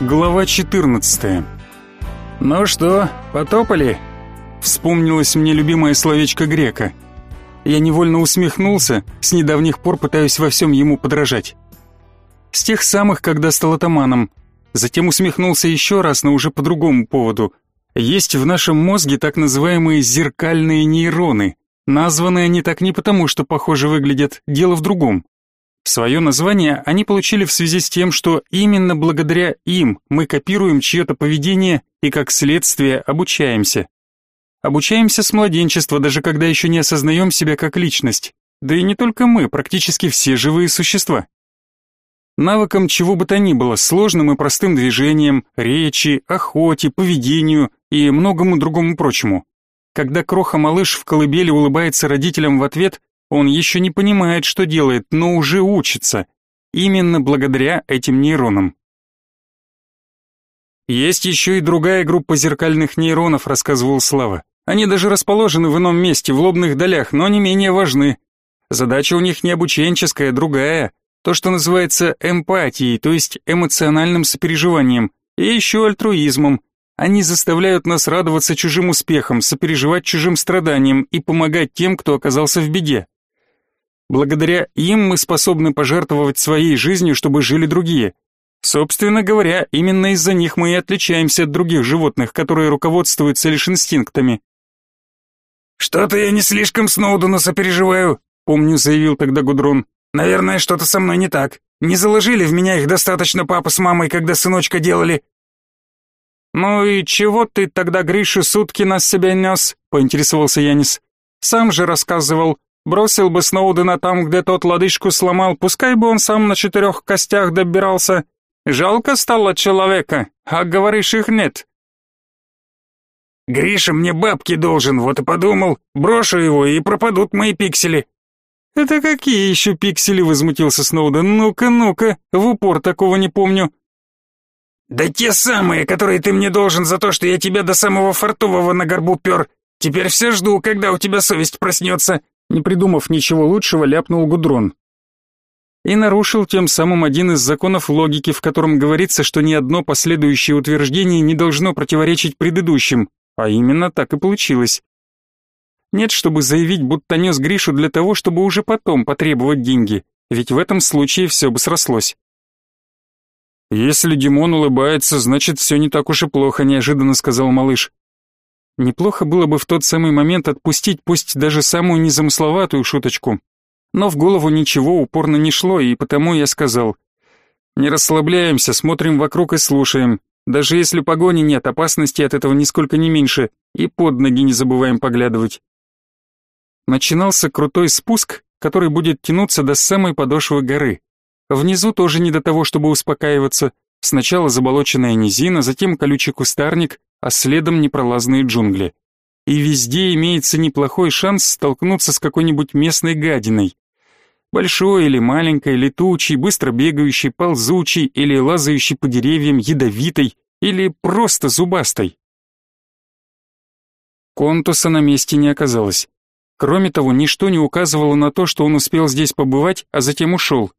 Глава 14. Ну что, потопали? Вспомнилось мне любимое словечко грека. Я невольно усмехнулся, с недавних пор пытаюсь во всем ему подражать. С тех самых, когда стал атаманом. Затем усмехнулся еще раз, но уже по другому поводу. Есть в нашем мозге так называемые зеркальные нейроны. Названы они так не потому, что похоже выглядят, дело в другом. Свое название они получили в связи с тем, что именно благодаря им мы копируем чье-то поведение и, как следствие, обучаемся. Обучаемся с младенчества, даже когда еще не осознаем себя как личность. Да и не только мы, практически все живые существа. Навыкам чего бы то ни было, сложным и простым движением, речи, охоте, поведению и многому другому прочему. Когда кроха-малыш в колыбели улыбается родителям в ответ, он еще не понимает, что делает, но уже учится. Именно благодаря этим нейронам. Есть еще и другая группа зеркальных нейронов, рассказывал Слава. Они даже расположены в ином месте, в лобных долях, но не менее важны. Задача у них не обученческая, другая. То, что называется эмпатией, то есть эмоциональным сопереживанием, и еще альтруизмом. Они заставляют нас радоваться чужим успехам, сопереживать чужим страданиям и помогать тем, кто оказался в беде. Благодаря им мы способны пожертвовать своей жизнью, чтобы жили другие. Собственно говоря, именно из-за них мы и отличаемся от других животных, которые руководствуются лишь инстинктами. «Что-то я не слишком Сноудену сопереживаю», — помню, заявил тогда Гудрон. «Наверное, что-то со мной не так. Не заложили в меня их достаточно папа с мамой, когда сыночка делали». «Ну и чего ты тогда, Гриша, сутки на себя нес?» — поинтересовался Янис. «Сам же рассказывал, Бросил бы Сноудена там, где тот лодыжку сломал, пускай бы он сам на четырех костях добирался. Жалко стало человека, а говоришь, их нет. Гриша мне бабки должен, вот и подумал, брошу его и пропадут мои пиксели. Это какие еще пиксели, возмутился Сноуден. Ну-ка, ну-ка, в упор такого не помню. Да те самые, которые ты мне должен за то, что я тебя до самого фартового на горбу пер. Теперь все жду, когда у тебя совесть проснется. Не придумав ничего лучшего, ляпнул Гудрон. И нарушил тем самым один из законов логики, в котором говорится, что ни одно последующее утверждение не должно противоречить предыдущим, а именно так и получилось. Нет, чтобы заявить, будто нес Гришу для того, чтобы уже потом потребовать деньги, ведь в этом случае все бы срослось. «Если Димон улыбается, значит, все не так уж и плохо», — неожиданно сказал малыш. Неплохо было бы в тот самый момент отпустить пусть даже самую незамысловатую шуточку. Но в голову ничего упорно не шло, и потому я сказал. «Не расслабляемся, смотрим вокруг и слушаем. Даже если погони нет, опасности от этого нисколько не меньше, и под ноги не забываем поглядывать». Начинался крутой спуск, который будет тянуться до самой подошвы горы. Внизу тоже не до того, чтобы успокаиваться. Сначала заболоченная низина, затем колючий кустарник, а следом непролазные джунгли. И везде имеется неплохой шанс столкнуться с какой-нибудь местной гадиной. Большой или маленькой, летучей, быстро бегающей, ползучей или лазающей по деревьям, ядовитой или просто зубастой. Контуса на месте не оказалось. Кроме того, ничто не указывало на то, что он успел здесь побывать, а затем ушел.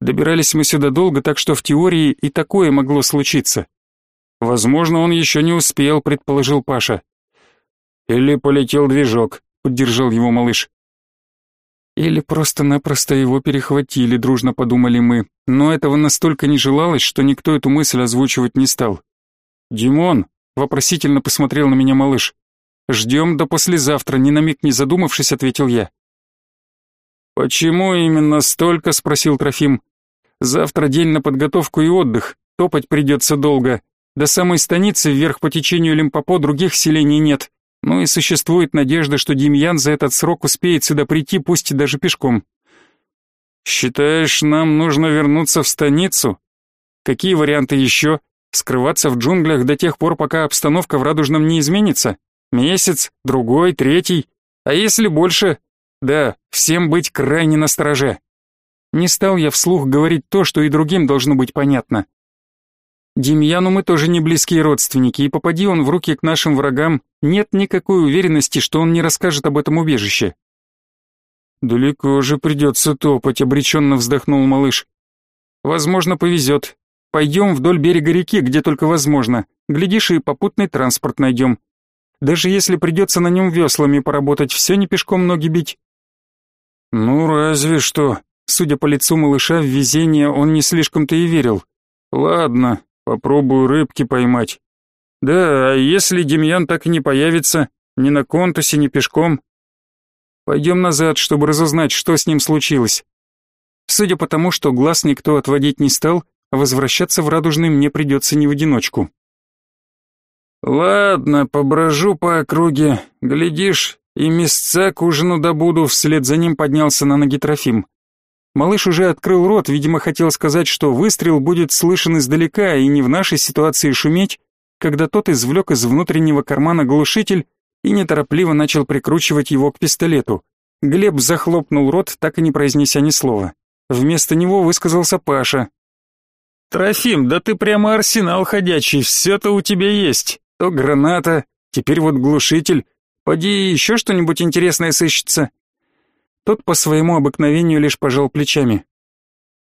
Добирались мы сюда долго, так что в теории и такое могло случиться. Возможно, он еще не успел, предположил Паша. Или полетел движок, поддержал его малыш. Или просто-напросто его перехватили, дружно подумали мы, но этого настолько не желалось, что никто эту мысль озвучивать не стал. «Димон», — вопросительно посмотрел на меня малыш. «Ждем до послезавтра», — ни на миг не задумавшись, ответил я. «Почему именно столько?» — спросил Трофим. «Завтра день на подготовку и отдых, топать придется долго, до самой станицы вверх по течению Лимпопо других селений нет. Ну и существует надежда, что Демьян за этот срок успеет сюда прийти, пусть даже пешком. Считаешь, нам нужно вернуться в станицу? Какие варианты еще? Скрываться в джунглях до тех пор, пока обстановка в Радужном не изменится? Месяц, другой, третий? А если больше? Да, всем быть крайне настороже. Не стал я вслух говорить то, что и другим должно быть понятно. Демьяну мы тоже не близкие родственники, и попади он в руки к нашим врагам, нет никакой уверенности, что он не расскажет об этом убежище. «Далеко же придется топать», — обреченно вздохнул малыш. «Возможно, повезет. Пойдем вдоль берега реки, где только возможно. Глядишь, и попутный транспорт найдем. Даже если придется на нем веслами поработать, все не пешком ноги бить». «Ну, разве что». Судя по лицу малыша, в везение он не слишком-то и верил. «Ладно, попробую рыбки поймать. Да, а если Демьян так и не появится, ни на контусе, ни пешком, Пойдем назад, чтобы разузнать, что с ним случилось. Судя по тому, что глаз никто отводить не стал, возвращаться в Радужный мне придется не в одиночку. Ладно, поброжу по округе, глядишь, и места к ужину добуду, вслед за ним поднялся на ноги Трофим. Малыш уже открыл рот, видимо, хотел сказать, что выстрел будет слышен издалека и не в нашей ситуации шуметь, когда тот извлек из внутреннего кармана глушитель и неторопливо начал прикручивать его к пистолету. Глеб захлопнул рот, так и не произнеся ни слова. Вместо него высказался Паша. «Трофим, да ты прямо арсенал ходячий, все-то у тебя есть. То граната, теперь вот глушитель. Поди еще что-нибудь интересное сыщется». Тот по своему обыкновению лишь пожал плечами.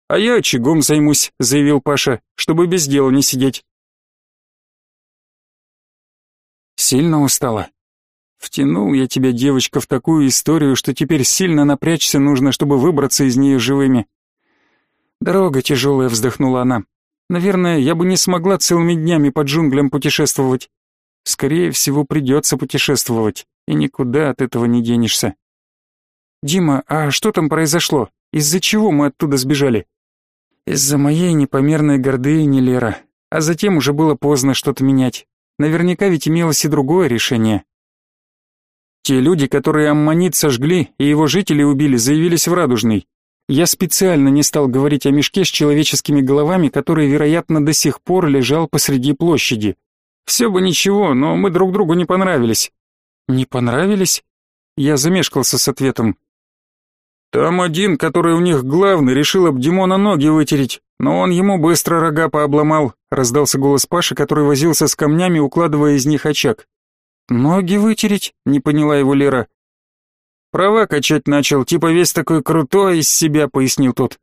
«А я очагом займусь», — заявил Паша, — «чтобы без дела не сидеть». Сильно устала. Втянул я тебя, девочка, в такую историю, что теперь сильно напрячься нужно, чтобы выбраться из нее живыми. Дорога тяжелая, вздохнула она. Наверное, я бы не смогла целыми днями по джунглям путешествовать. Скорее всего, придется путешествовать, и никуда от этого не денешься. Дима, а что там произошло? Из-за чего мы оттуда сбежали? Из-за моей непомерной гордыни, Лера. А затем уже было поздно что-то менять. Наверняка ведь имелось и другое решение. Те люди, которые Аммонит сожгли и его жители убили, заявились в Радужный. Я специально не стал говорить о мешке с человеческими головами, который, вероятно, до сих пор лежал посреди площади. Все бы ничего, но мы друг другу не понравились. Не понравились? Я замешкался с ответом. Там один, который у них главный, решил об Димона ноги вытереть, но он ему быстро рога пообломал, раздался голос Паши, который возился с камнями, укладывая из них очаг. «Ноги вытереть?» — не поняла его Лера. «Права качать начал, типа весь такой крутой из себя», — пояснил тот.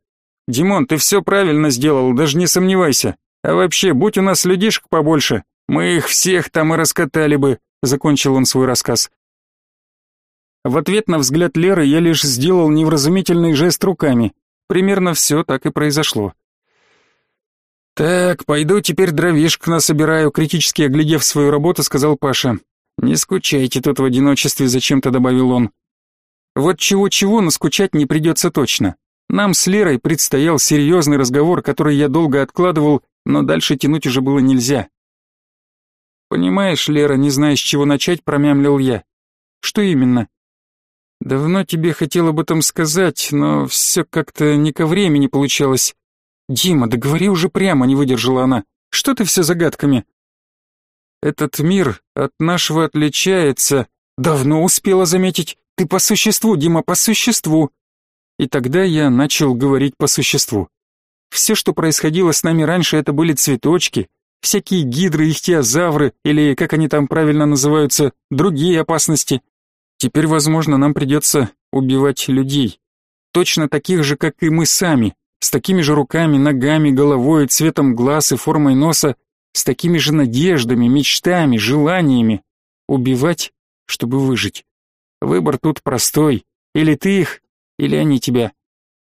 «Димон, ты все правильно сделал, даже не сомневайся. А вообще, будь у нас людишек побольше, мы их всех там и раскатали бы», — закончил он свой рассказ. В ответ на взгляд Леры я лишь сделал невразумительный жест руками. Примерно все так и произошло. «Так, пойду теперь дровишек насобираю», критически оглядев свою работу, сказал Паша. «Не скучайте тут в одиночестве», — зачем-то добавил он. Вот чего-чего, но скучать не придется точно. Нам с Лерой предстоял серьезный разговор, который я долго откладывал, но дальше тянуть уже было нельзя. «Понимаешь, Лера, не зная, с чего начать», — промямлил я. «Что именно?» «Давно тебе хотел об этом сказать, но все как-то не ко времени получалось». «Дима, да говори уже прямо», — не выдержала она. «Что ты все загадками?» Этот мир от нашего отличается. Давно успела заметить. Ты по существу, Дима, по существу. И тогда я начал говорить по существу. Все, что происходило с нами раньше, это были цветочки, всякие гидры, ихтиозавры, или, как они там правильно называются, другие опасности. Теперь, возможно, нам придется убивать людей. Точно таких же, как и мы сами, с такими же руками, ногами, головой, цветом глаз и формой носа, с такими же надеждами, мечтами, желаниями. Убивать, чтобы выжить. Выбор тут простой. Или ты их, или они тебя.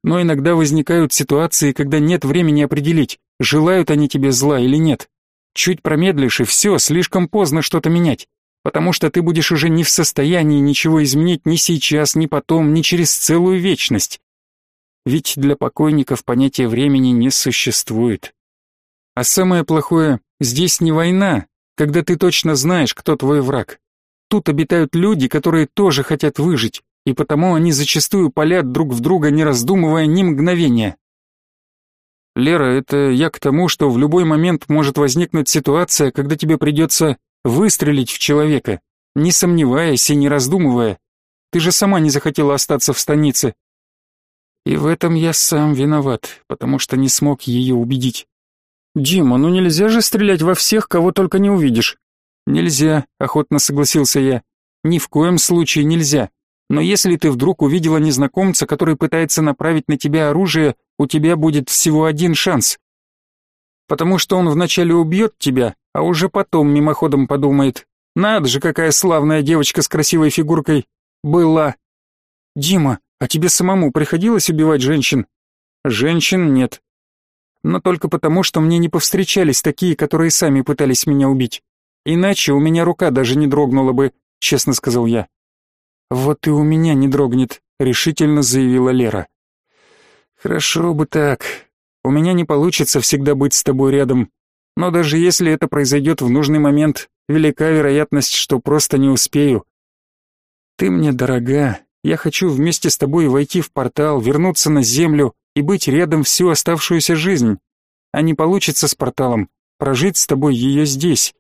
Но иногда возникают ситуации, когда нет времени определить, желают они тебе зла или нет. Чуть промедлишь, и все, слишком поздно что-то менять, потому что ты будешь уже не в состоянии ничего изменить ни сейчас, ни потом, ни через целую вечность. Ведь для покойников понятия времени не существует. А самое плохое, здесь не война, когда ты точно знаешь, кто твой враг. Тут обитают люди, которые тоже хотят выжить, и потому они зачастую палят друг в друга, не раздумывая ни мгновения. Лера, это я к тому, что в любой момент может возникнуть ситуация, когда тебе придется выстрелить в человека, не сомневаясь и не раздумывая. Ты же сама не захотела остаться в станице. И в этом я сам виноват, потому что не смог ее убедить. «Дима, ну нельзя же стрелять во всех, кого только не увидишь». «Нельзя», — охотно согласился я. «Ни в коем случае нельзя. Но если ты вдруг увидела незнакомца, который пытается направить на тебя оружие, у тебя будет всего один шанс». потому что он вначале убьет тебя, а уже потом мимоходом подумает. Надо же, какая славная девочка с красивой фигуркой. Была. Дима, а тебе самому приходилось убивать женщин? Женщин нет. Но только потому, что мне не повстречались такие, которые сами пытались меня убить. Иначе у меня рука даже не дрогнула бы, честно сказал я. Вот и у меня не дрогнет, решительно заявила Лера. Хорошо бы так. У меня не получится всегда быть с тобой рядом. Но даже если это произойдет в нужный момент, велика вероятность, что просто не успею. Ты мне дорога. Я хочу вместе с тобой войти в портал, вернуться на землю и быть рядом всю оставшуюся жизнь. А не получится с порталом прожить с тобой ее здесь.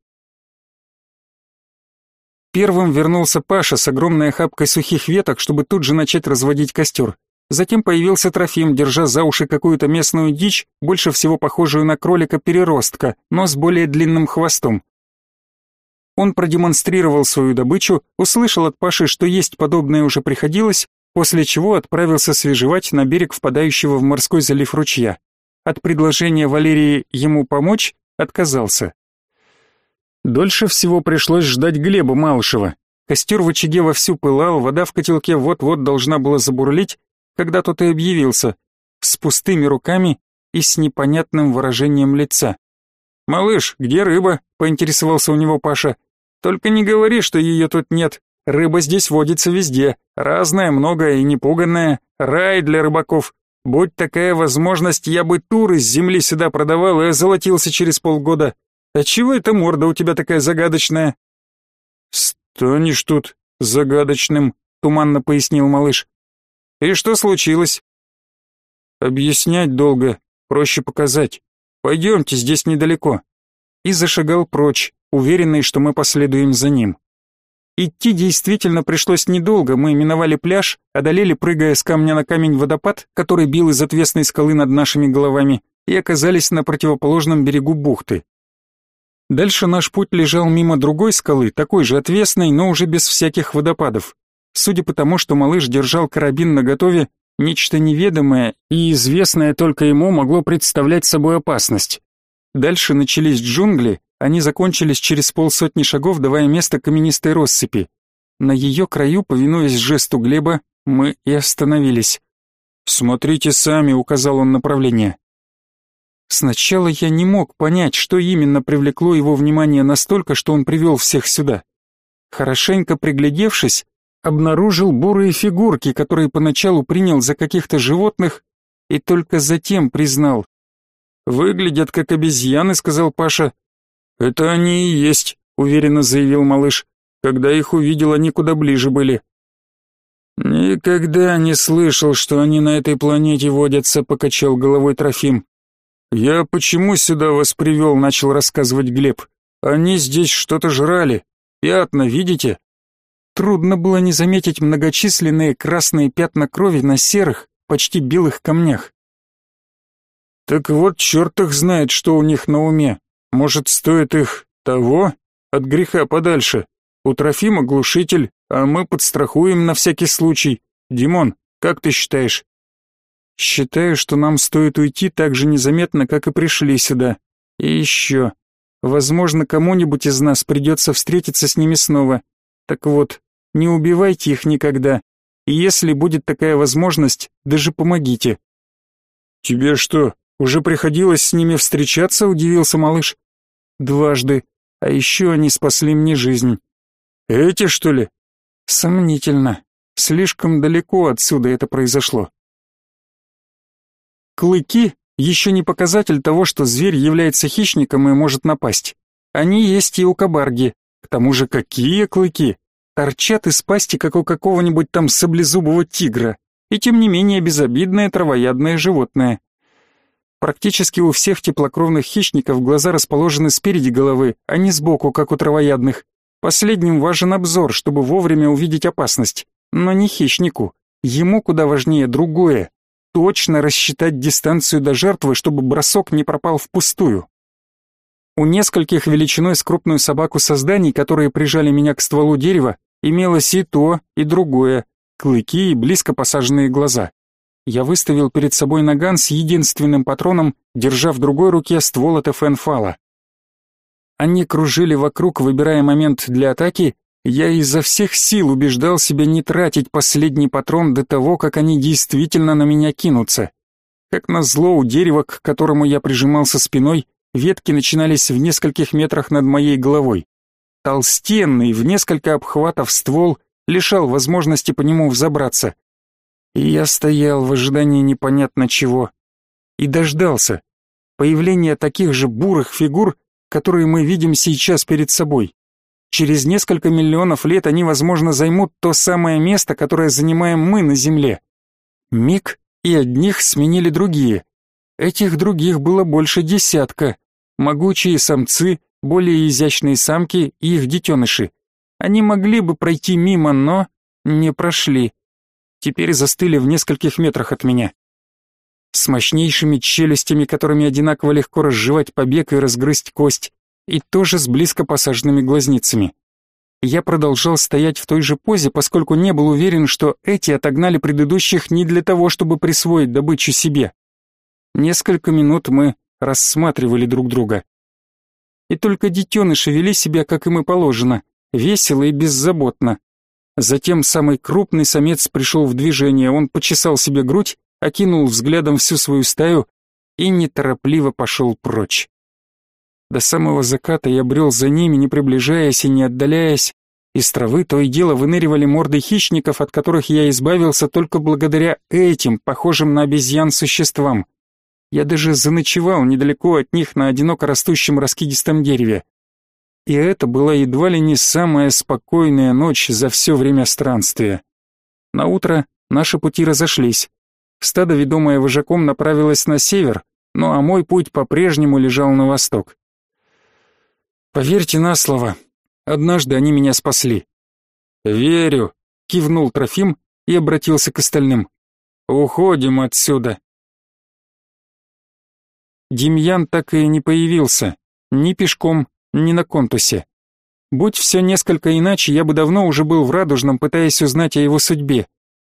Первым вернулся Паша с огромной охапкой сухих веток, чтобы тут же начать разводить костер. Затем появился Трофим, держа за уши какую-то местную дичь, больше всего похожую на кролика-переростка, но с более длинным хвостом. Он продемонстрировал свою добычу, услышал от Паши, что есть подобное уже приходилось, после чего отправился свежевать на берег впадающего в морской залив ручья. От предложения Валерии ему помочь отказался. Дольше всего пришлось ждать Глеба Малышева. Костер в очаге вовсю пылал, вода в котелке вот-вот должна была забурлить, когда тот и объявился, с пустыми руками и с непонятным выражением лица. «Малыш, где рыба?» — поинтересовался у него Паша. «Только не говори, что ее тут нет. Рыба здесь водится везде, разная, многое и непуганная, рай для рыбаков. Будь такая возможность, я бы тур из земли сюда продавал и озолотился через полгода. А чего эта морда у тебя такая загадочная?» «Станешь тут загадочным», — туманно пояснил малыш. И что случилось? Объяснять долго, проще показать. Пойдемте, здесь недалеко. И зашагал прочь, уверенный, что мы последуем за ним. Идти действительно пришлось недолго, мы миновали пляж, одолели, прыгая с камня на камень водопад, который бил из отвесной скалы над нашими головами, и оказались на противоположном берегу бухты. Дальше наш путь лежал мимо другой скалы, такой же отвесной, но уже без всяких водопадов. Судя по тому, что малыш держал карабин наготове, нечто неведомое и известное только ему могло представлять собой опасность. Дальше начались джунгли, они закончились через полсотни шагов, давая место каменистой россыпи. На ее краю, повинуясь жесту Глеба, мы и остановились. «Смотрите сами», — указал он направление. Сначала я не мог понять, что именно привлекло его внимание настолько, что он привел всех сюда. Хорошенько приглядевшись, обнаружил бурые фигурки, которые поначалу принял за каких-то животных и только затем признал. «Выглядят как обезьяны», — сказал Паша. «Это они и есть», — уверенно заявил малыш. «Когда их увидел, они куда ближе были». «Никогда не слышал, что они на этой планете водятся», — покачал головой Трофим. «Я почему сюда вас привел?» — начал рассказывать Глеб. «Они здесь что-то жрали. Пятна, видите? Трудно было не заметить многочисленные красные пятна крови на серых, почти белых камнях. Так вот, черт их знает, что у них на уме. Может, стоит их того? От греха подальше. У Трофима глушитель, а мы подстрахуем на всякий случай. Димон, как ты считаешь? Считаю, что нам стоит уйти так же незаметно, как и пришли сюда. И еще. Возможно, кому-нибудь из нас придется встретиться с ними снова. Так вот, не убивайте их никогда. И если будет такая возможность, даже помогите. Тебе что, уже приходилось с ними встречаться, удивился малыш. Дважды. А еще они спасли мне жизнь. Эти, что ли? Сомнительно. Слишком далеко отсюда это произошло. Клыки еще не показатель того, что зверь является хищником и может напасть. Они есть и у кабарги. Тому же какие клыки? Торчат из пасти, как у какого-нибудь там саблезубого тигра. И тем не менее безобидное травоядное животное. Практически у всех теплокровных хищников глаза расположены спереди головы, а не сбоку, как у травоядных. Последним важен обзор, чтобы вовремя увидеть опасность. Но не хищнику. Ему куда важнее другое. Точно рассчитать дистанцию до жертвы, чтобы бросок не пропал впустую. У нескольких величиной с крупную собаку созданий, которые прижали меня к стволу дерева, имелось и то, и другое, клыки и близко посаженные глаза. Я выставил перед собой наган с единственным патроном, держа в другой руке ствол от фенфала. Они кружили вокруг, выбирая момент для атаки, я изо всех сил убеждал себя не тратить последний патрон до того, как они действительно на меня кинутся. Как назло, у дерева, к которому я прижимался спиной, ветки начинались в нескольких метрах над моей головой. Толстенный, в несколько обхватов ствол лишал возможности по нему взобраться. И я стоял в ожидании непонятно чего. И дождался. Появления таких же бурых фигур, которые мы видим сейчас перед собой. Через несколько миллионов лет они, возможно, займут то самое место, которое занимаем мы на Земле. Миг, и одних сменили другие. Этих других было больше десятка. Могучие самцы, более изящные самки и их детеныши. Они могли бы пройти мимо, но не прошли. Теперь застыли в нескольких метрах от меня. С мощнейшими челюстями, которыми одинаково легко разжевать побег и разгрызть кость, и тоже с близко посаженными глазницами. Я продолжал стоять в той же позе, поскольку не был уверен, что эти отогнали предыдущих не для того, чтобы присвоить добычу себе. Несколько минут мы рассматривали друг друга. И только детеныши вели себя, как им и положено, весело и беззаботно. Затем самый крупный самец пришел в движение, он почесал себе грудь, окинул взглядом всю свою стаю и неторопливо пошел прочь. До самого заката я брел за ними, не приближаясь и не отдаляясь. Из травы то и дело выныривали морды хищников, от которых я избавился только благодаря этим, похожим на обезьян, существам. Я даже заночевал недалеко от них на одиноко растущем раскидистом дереве. И это была едва ли не самая спокойная ночь за все время странствия. На утро наши пути разошлись. Стадо, ведомое вожаком, направилось на север, ну а мой путь по-прежнему лежал на восток. Поверьте на слово, однажды они меня спасли. Верю, кивнул Трофим и обратился к остальным. Уходим отсюда. Демьян так и не появился, ни пешком, ни на контусе. Будь все несколько иначе, я бы давно уже был в Радужном, пытаясь узнать о его судьбе.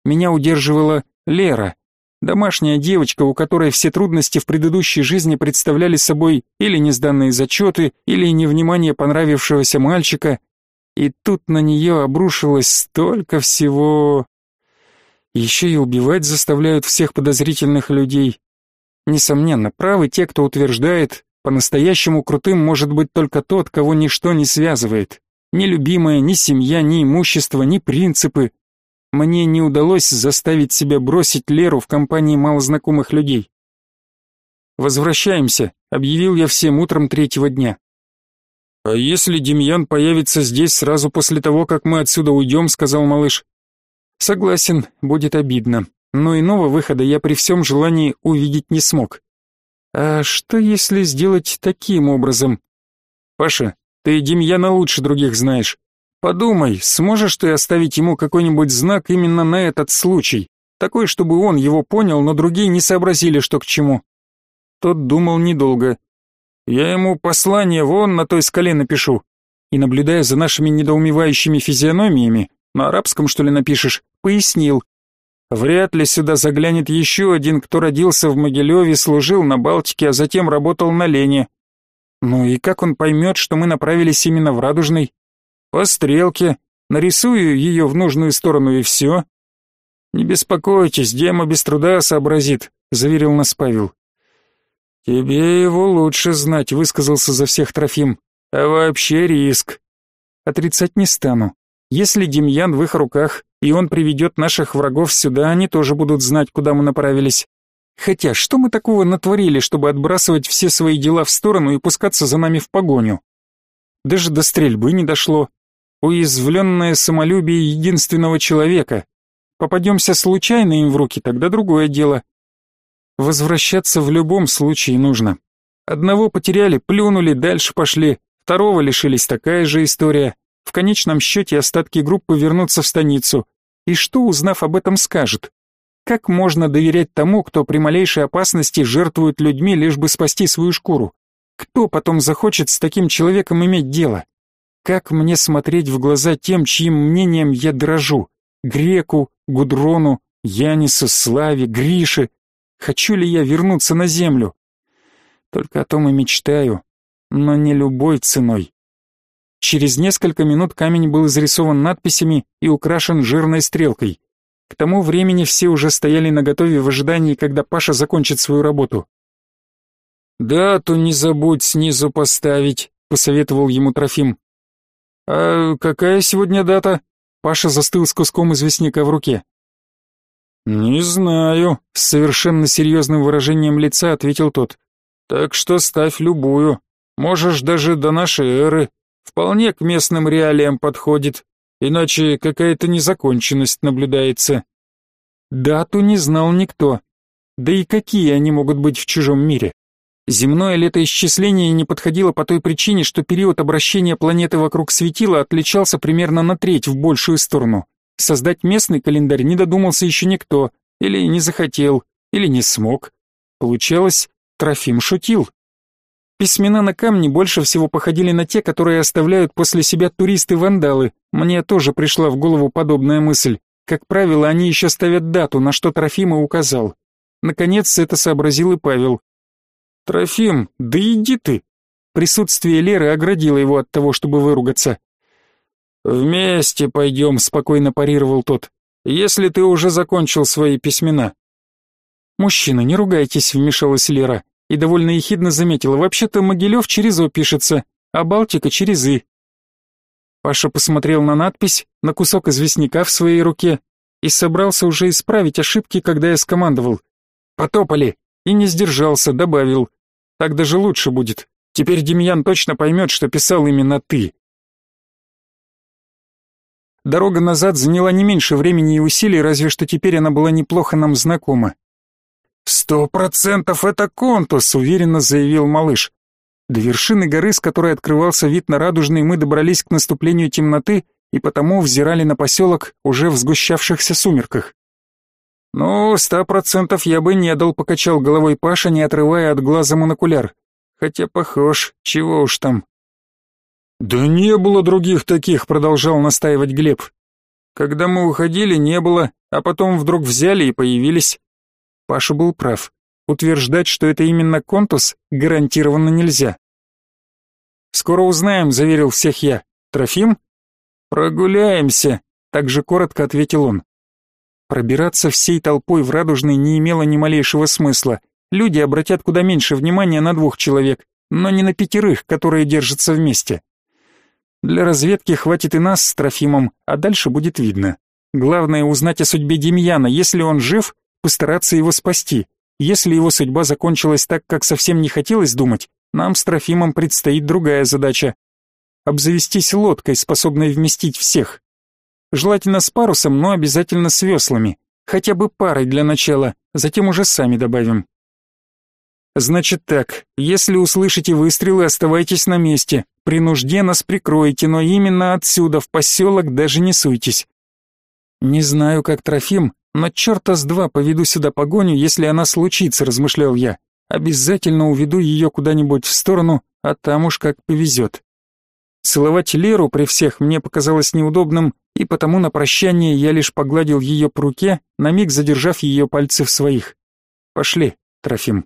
Меня удерживала Лера, Домашняя девочка, у которой все трудности в предыдущей жизни представляли собой или несданные зачеты, или невнимание понравившегося мальчика. И тут на нее обрушилось столько всего. Еще и убивать заставляют всех подозрительных людей. Несомненно, правы те, кто утверждает, по-настоящему крутым может быть только тот, кого ничто не связывает. Ни любимая, ни семья, ни имущество, ни принципы, мне не удалось заставить себя бросить Леру в компании малознакомых людей. «Возвращаемся», — объявил я всем утром третьего дня. «А если Демьян появится здесь сразу после того, как мы отсюда уйдем», — сказал малыш. «Согласен, будет обидно, но иного выхода я при всем желании увидеть не смог. А что если сделать таким образом? Паша, ты Демьяна лучше других знаешь. Подумай, сможешь ты оставить ему какой-нибудь знак именно на этот случай, такой, чтобы он его понял, но другие не сообразили, что к чему. Тот думал недолго. Я ему послание вон на той скале напишу. И наблюдая за нашими недоумевающими физиономиями, на арабском что ли напишешь, пояснил. Вряд ли сюда заглянет еще один, кто родился в Могилеве, служил на Балтике, а затем работал на Лене. Ну и как он поймет, что мы направились именно в Радужный? По стрелке. Нарисую ее в нужную сторону и все. Не беспокойтесь, Дема без труда сообразит, заверил нас Павел. Тебе его лучше знать, высказался за всех Трофим. А вообще риск. Отрицать не стану. Если Демьян в их руках, и он приведет наших врагов сюда, они тоже будут знать, куда мы направились. Хотя, что мы такого натворили, чтобы отбрасывать все свои дела в сторону и пускаться за нами в погоню? Даже до стрельбы не дошло, уязвленное самолюбие единственного человека. Попадемся случайно им в руки, тогда другое дело. Возвращаться в любом случае нужно. Одного потеряли, плюнули, дальше пошли, второго лишились, такая же история. В конечном счете остатки группы вернутся в станицу. И что, узнав об этом, скажет? Как можно доверять тому, кто при малейшей опасности жертвует людьми, лишь бы спасти свою шкуру? Кто потом захочет с таким человеком иметь дело? Как мне смотреть в глаза тем, чьим мнением я дрожу? Греку, Гудрону, Янису, Славе, Грише. Хочу ли я вернуться на землю? Только о том и мечтаю, но не любой ценой. Через несколько минут камень был изрисован надписями и украшен жирной стрелкой. К тому времени все уже стояли наготове в ожидании, когда Паша закончит свою работу. «Дату не забудь снизу поставить», — посоветовал ему Трофим. «А какая сегодня дата?» Паша застыл с куском известняка в руке. «Не знаю», — с совершенно серьезным выражением лица ответил тот. «Так что ставь любую. Можешь даже до нашей эры. Вполне к местным реалиям подходит, иначе какая-то незаконченность наблюдается». Дату не знал никто. Да и какие они могут быть в чужом мире? Земное летоисчисление не подходило по той причине, что период обращения планеты вокруг светила отличался примерно на треть в большую сторону. Создать местный календарь не додумался еще никто, или не захотел, или не смог. Получалось, Трофим шутил. Письмена на камне больше всего походили на те, которые оставляют после себя туристы-вандалы. Мне тоже пришла в голову подобная мысль. Как правило, они еще ставят дату, на что Трофим и указал. Наконец это сообразил и Павел. «Трофим, да иди ты!» Присутствие Леры оградило его от того, чтобы выругаться. «Вместе пойдем», — спокойно парировал тот, «если ты уже закончил свои письмена». «Мужчина, не ругайтесь», — вмешалась Лера и довольно ехидно заметила, «вообще-то Могилев через О пишется, а Балтика через И». Паша посмотрел на надпись, на кусок известняка в своей руке и собрался уже исправить ошибки, когда я скомандовал. «Потопали!» и не сдержался, добавил. Так даже лучше будет. Теперь Демьян точно поймет, что писал именно ты. Дорога назад заняла не меньше времени и усилий, разве что теперь она была неплохо нам знакома. «Сто процентов это контус», — уверенно заявил малыш. До вершины горы, с которой открывался вид на радужный, мы добрались к наступлению темноты и потому взирали на поселок уже в сгущавшихся сумерках. «Ну, ста процентов я бы не дал», — покачал головой Паша, не отрывая от глаза монокуляр. «Хотя похож, чего уж там». «Да не было других таких», — продолжал настаивать Глеб. «Когда мы уходили, не было, а потом вдруг взяли и появились». Паша был прав. Утверждать, что это именно контус, гарантированно нельзя. «Скоро узнаем», — заверил всех я. «Трофим?» «Прогуляемся», — также коротко ответил он. Пробираться всей толпой в Радужный не имело ни малейшего смысла. Люди обратят куда меньше внимания на двух человек, но не на пятерых, которые держатся вместе. Для разведки хватит и нас с Трофимом, а дальше будет видно. Главное узнать о судьбе Демьяна, если он жив, постараться его спасти. Если его судьба закончилась так, как совсем не хотелось думать, нам с Трофимом предстоит другая задача. Обзавестись лодкой, способной вместить всех. Желательно с парусом, но обязательно с веслами. Хотя бы парой для начала, затем уже сами добавим. Значит так, если услышите выстрелы, оставайтесь на месте. При нужде нас прикроете, но именно отсюда, в поселок, даже не суйтесь. Не знаю, как Трофим, но черта с два поведу сюда погоню, если она случится, размышлял я. Обязательно уведу ее куда-нибудь в сторону, а там уж как повезет. Целовать Леру при всех мне показалось неудобным, и потому на прощание я лишь погладил ее по руке, на миг задержав ее пальцы в своих. «Пошли, Трофим».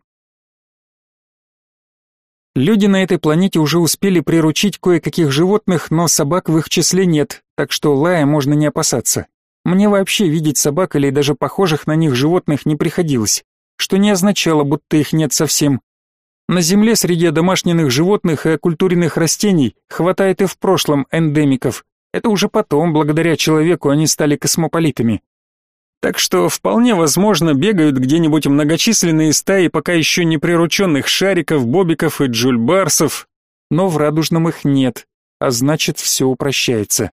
Люди на этой планете уже успели приручить кое-каких животных, но собак в их числе нет, так что лая можно не опасаться. Мне вообще видеть собак или даже похожих на них животных не приходилось, что не означало, будто их нет совсем. На Земле среди домашних животных и окультуренных растений хватает и в прошлом эндемиков. Это уже потом, благодаря человеку, они стали космополитами. Так что вполне возможно бегают где-нибудь многочисленные стаи пока еще не прирученных шариков, бобиков и джульбарсов, но в радужном их нет, а значит все упрощается.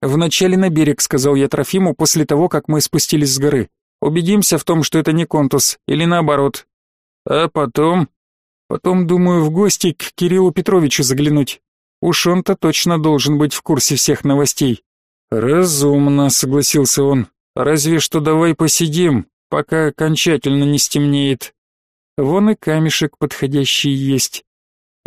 «Вначале на берег», — сказал я Трофиму после того, как мы спустились с горы. «Убедимся в том, что это не контус, или наоборот». «А потом?» Потом, думаю, в гости к Кириллу Петровичу заглянуть. Уж он-то точно должен быть в курсе всех новостей. Разумно, согласился он. Разве что давай посидим, пока окончательно не стемнеет. Вон и камешек подходящий есть.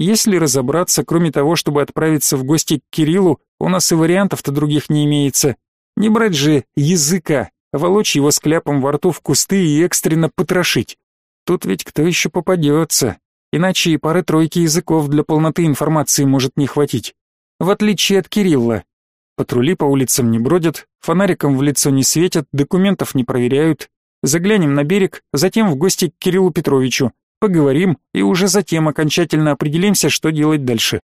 Если разобраться, кроме того, чтобы отправиться в гости к Кириллу, у нас и вариантов-то других не имеется. Не брать же языка, волочь его с кляпом во рту в кусты и экстренно потрошить. Тут ведь кто еще попадется, иначе и пары-тройки языков для полноты информации может не хватить. В отличие от Кирилла. Патрули по улицам не бродят, фонариком в лицо не светят, документов не проверяют. Заглянем на берег, затем в гости к Кириллу Петровичу, поговорим и уже затем окончательно определимся, что делать дальше.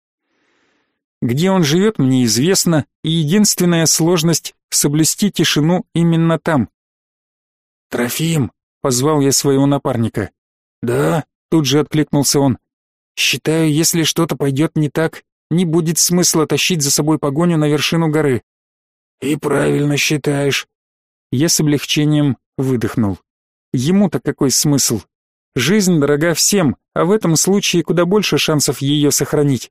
Где он живет, мне известно, и единственная сложность — соблюсти тишину именно там. «Трофим!» — позвал я своего напарника. «Да?» — тут же откликнулся он. «Считаю, если что-то пойдет не так, не будет смысла тащить за собой погоню на вершину горы». «И правильно считаешь». Я с облегчением выдохнул. Ему-то какой смысл? Жизнь дорога всем, а в этом случае куда больше шансов ее сохранить.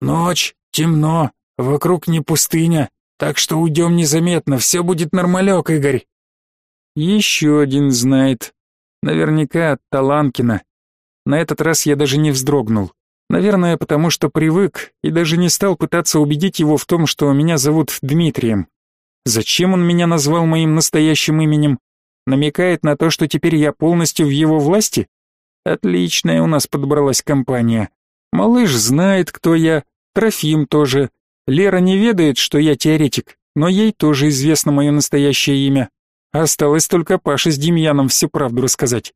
Ночь, темно, вокруг не пустыня, так что уйдем незаметно, все будет нормалек, Игорь. Еще один знает. Наверняка от Таланкина. На этот раз я даже не вздрогнул. Наверное, потому что привык и даже не стал пытаться убедить его в том, что меня зовут Дмитрием. Зачем он меня назвал моим настоящим именем? Намекает на то, что теперь я полностью в его власти? Отличная у нас подобралась компания. Малыш знает, кто я, Трофим тоже. Лера не ведает, что я теоретик, но ей тоже известно мое настоящее имя. Осталось только Паше с Демьяном всю правду рассказать.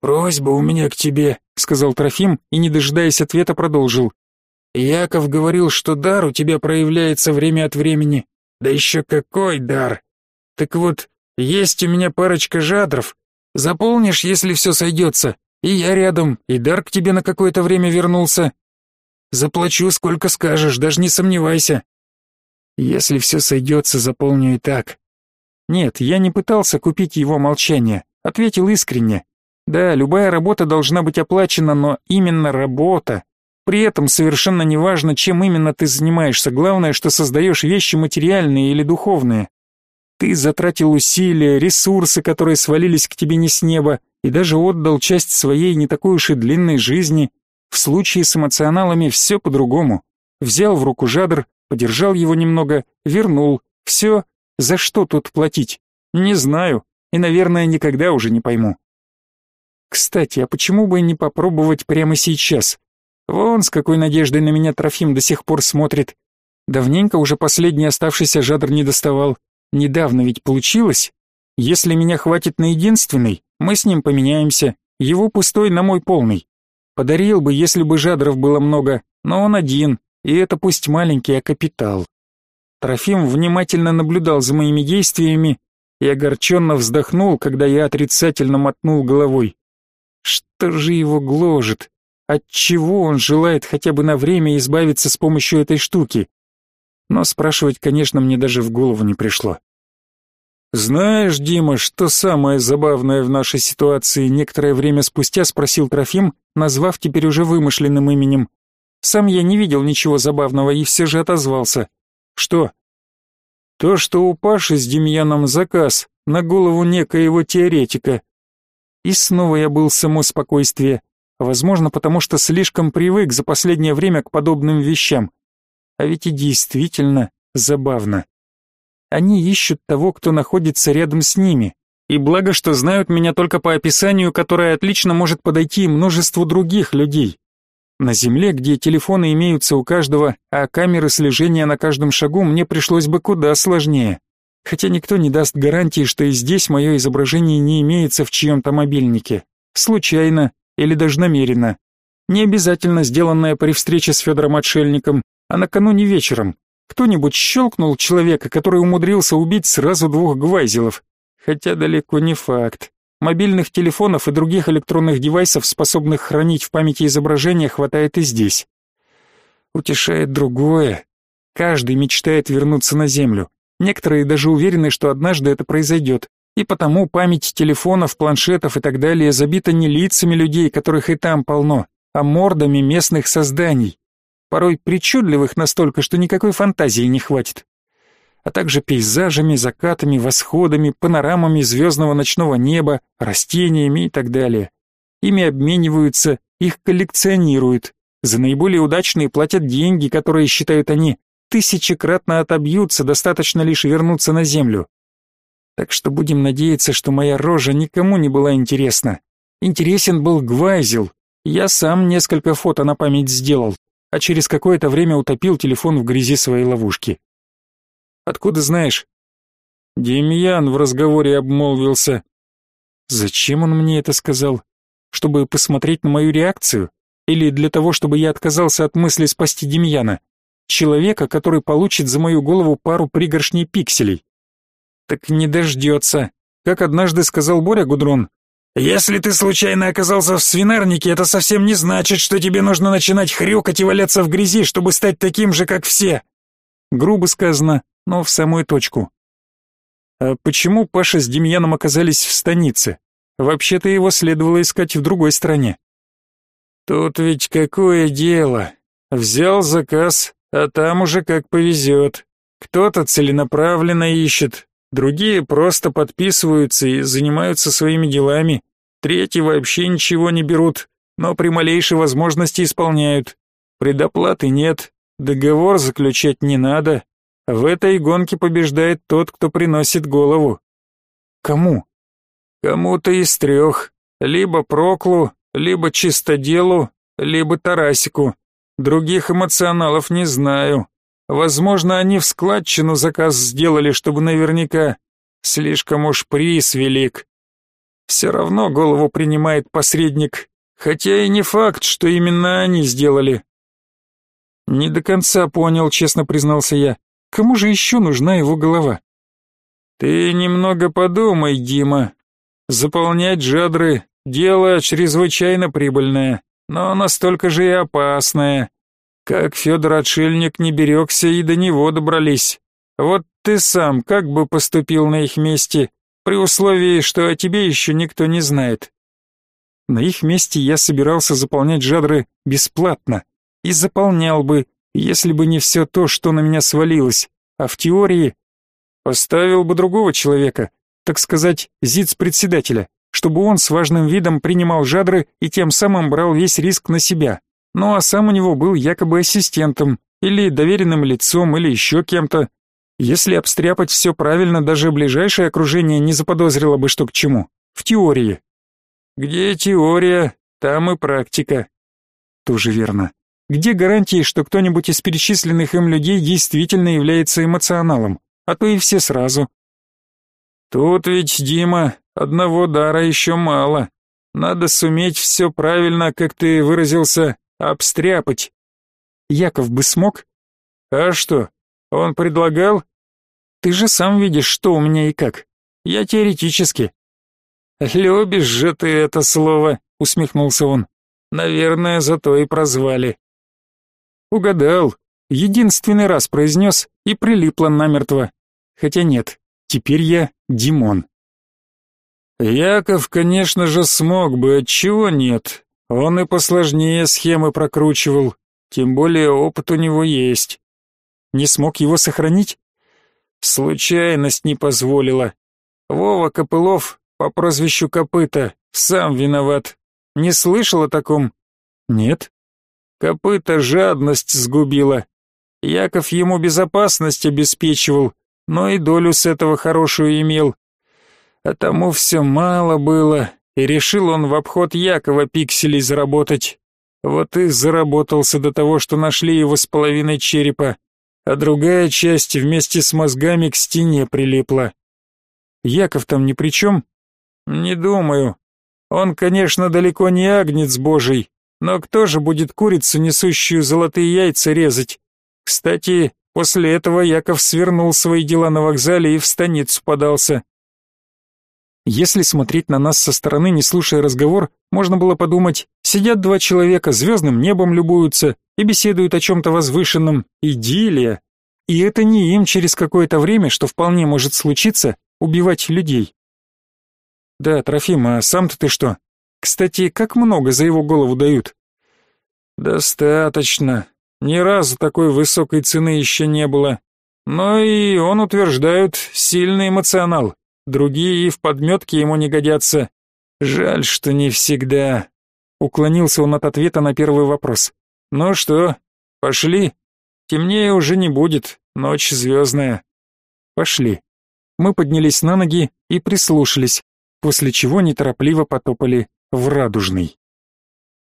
«Просьба у меня к тебе», — сказал Трофим и, не дожидаясь ответа, продолжил. «Яков говорил, что дар у тебя проявляется время от времени. Да еще какой дар! Так вот, есть у меня парочка жадров. Заполнишь, если все сойдется. И я рядом, и дар к тебе на какое-то время вернулся. Заплачу, сколько скажешь, даже не сомневайся. Если все сойдется, заполню и так. Нет, я не пытался купить его молчание. Ответил искренне. Да, любая работа должна быть оплачена, но именно работа. При этом совершенно неважно, чем именно ты занимаешься, главное, что создаешь вещи материальные или духовные. Ты затратил усилия, ресурсы, которые свалились к тебе не с неба, и даже отдал часть своей не такой уж и длинной жизни. В случае с эмоционалами все по-другому. Взял в руку жадр, подержал его немного, вернул. Все. За что тут платить? Не знаю. И, наверное, никогда уже не пойму. Кстати, а почему бы не попробовать прямо сейчас? Вон с какой надеждой на меня Трофим до сих пор смотрит. Давненько уже последний оставшийся жадр не доставал. Недавно ведь получилось. Если меня хватит на единственный, мы с ним поменяемся. Его пустой на мой полный. Подарил бы, если бы жадров было много, но он один, и это пусть маленький, а капитал. Трофим внимательно наблюдал за моими действиями и огорченно вздохнул, когда я отрицательно мотнул головой. Что же его гложет? От чего он желает хотя бы на время избавиться с помощью этой штуки? Но спрашивать, конечно, мне даже в голову не пришло. «Знаешь, Дима, что самое забавное в нашей ситуации?» Некоторое время спустя спросил Трофим, назвав теперь уже вымышленным именем. Сам я не видел ничего забавного и все же отозвался. «Что?» «То, что у Паши с Демьяном заказ на голову некоего теоретика». И снова я был само спокойствие. Возможно, потому что слишком привык за последнее время к подобным вещам. А ведь и действительно забавно. Они ищут того, кто находится рядом с ними. И благо, что знают меня только по описанию, которое отлично может подойти множеству других людей. На земле, где телефоны имеются у каждого, а камеры слежения на каждом шагу, мне пришлось бы куда сложнее. Хотя никто не даст гарантии, что и здесь мое изображение не имеется в чьем-то мобильнике. Случайно, или даже намеренно. Не обязательно сделанное при встрече с Федором Отшельником, а накануне вечером. Кто-нибудь щелкнул человека, который умудрился убить сразу двух гвайзелов. Хотя далеко не факт. Мобильных телефонов и других электронных девайсов, способных хранить в памяти изображения, хватает и здесь. Утешает другое. Каждый мечтает вернуться на Землю. Некоторые даже уверены, что однажды это произойдет. И потому память телефонов, планшетов и так далее забита не лицами людей, которых и там полно, а мордами местных созданий, порой причудливых настолько, что никакой фантазии не хватит, а также пейзажами, закатами, восходами, панорамами звездного ночного неба, растениями и так далее. Ими обмениваются, их коллекционируют, за наиболее удачные платят деньги, которые, считают они, тысячекратно отобьются, достаточно лишь вернуться на землю. Так что будем надеяться, что моя рожа никому не была интересна. Интересен был Гвайзел. Я сам несколько фото на память сделал, а через какое-то время утопил телефон в грязи своей ловушки. Откуда знаешь? Демьян в разговоре обмолвился. Зачем он мне это сказал? Чтобы посмотреть на мою реакцию? Или для того, чтобы я отказался от мысли спасти Демьяна? Человека, который получит за мою голову пару пригоршней пикселей. Так не дождется. Как однажды сказал Боря Гудрон, «Если ты случайно оказался в свинарнике, это совсем не значит, что тебе нужно начинать хрюкать и валяться в грязи, чтобы стать таким же, как все». Грубо сказано, но в самую точку. А почему Паша с Демьяном оказались в станице? Вообще-то его следовало искать в другой стране. Тут ведь какое дело. Взял заказ, а там уже как повезет. Кто-то целенаправленно ищет, другие просто подписываются и занимаются своими делами, третьи вообще ничего не берут, но при малейшей возможности исполняют. Предоплаты нет, договор заключать не надо, в этой гонке побеждает тот, кто приносит голову. Кому? Кому-то из трех. Либо Проклу, либо Чистоделу, либо Тарасику. Других эмоционалов не знаю. Возможно, они в складчину заказ сделали, чтобы наверняка. Слишком уж приз велик. Все равно голову принимает посредник, хотя и не факт, что именно они сделали. Не до конца понял, честно признался я. Кому же еще нужна его голова? Ты немного подумай, Дима. Заполнять жадры — дело чрезвычайно прибыльное, но настолько же и опасное. Как Федор Отшельник не берегся, и до него добрались. Вот ты сам как бы поступил на их месте, при условии, что о тебе еще никто не знает. На их месте я собирался заполнять жадры бесплатно. И заполнял бы, если бы не все то, что на меня свалилось, а в теории поставил бы другого человека, так сказать, зиц-председателя, чтобы он с важным видом принимал жадры и тем самым брал весь риск на себя. Ну а сам у него был якобы ассистентом, или доверенным лицом, или еще кем-то. Если обстряпать все правильно, даже ближайшее окружение не заподозрило бы, что к чему. В теории. Где теория, там и практика. Тоже верно. Где гарантии, что кто-нибудь из перечисленных им людей действительно является эмоционалом, а то и все сразу? Тут ведь, Дима, одного дара еще мало. Надо суметь все правильно, как ты выразился, обстряпать. Яков бы смог? А что, он предлагал? Ты же сам видишь, что у меня и как. Я теоретически. Любишь же ты это слово, усмехнулся он. Наверное, зато и прозвали. Угадал. Единственный раз произнес и прилипло намертво. Хотя нет, теперь я Димон. Яков, конечно же, смог бы, отчего нет. Он и посложнее схемы прокручивал, тем более опыт у него есть. Не смог его сохранить? Случайность не позволила. Вова Копылов по прозвищу Копыта сам виноват. Не слышал о таком? Нет. Копыта жадность сгубила. Яков ему безопасность обеспечивал, но и долю с этого хорошую имел. А тому все мало было, и решил он в обход Якова пикселей заработать. Вот и заработался до того, что нашли его с половиной черепа, а другая часть вместе с мозгами к стене прилипла. Яков там ни при чем? Не думаю. Он, конечно, далеко не агнец божий, но кто же будет курицу, несущую золотые яйца, резать? Кстати, после этого Яков свернул свои дела на вокзале и в станицу подался. Если смотреть на нас со стороны, не слушая разговор, можно было подумать, сидят два человека, звездным небом любуются и беседуют о чем-то возвышенном, идиллия. И это не им через какое-то время, что вполне может случиться, убивать людей. Да, Трофим, а сам-то ты что? Кстати, как много за его голову дают? Достаточно. Ни разу такой высокой цены еще не было. Но и он утверждает, сильный эмоционал. Другие и в подметке ему не годятся. Жаль, что не всегда. Уклонился он от ответа на первый вопрос. Ну что, пошли? Темнее уже не будет, ночь звездная. Пошли. мы поднялись на ноги и прислушались, после чего неторопливо потопали в Радужный.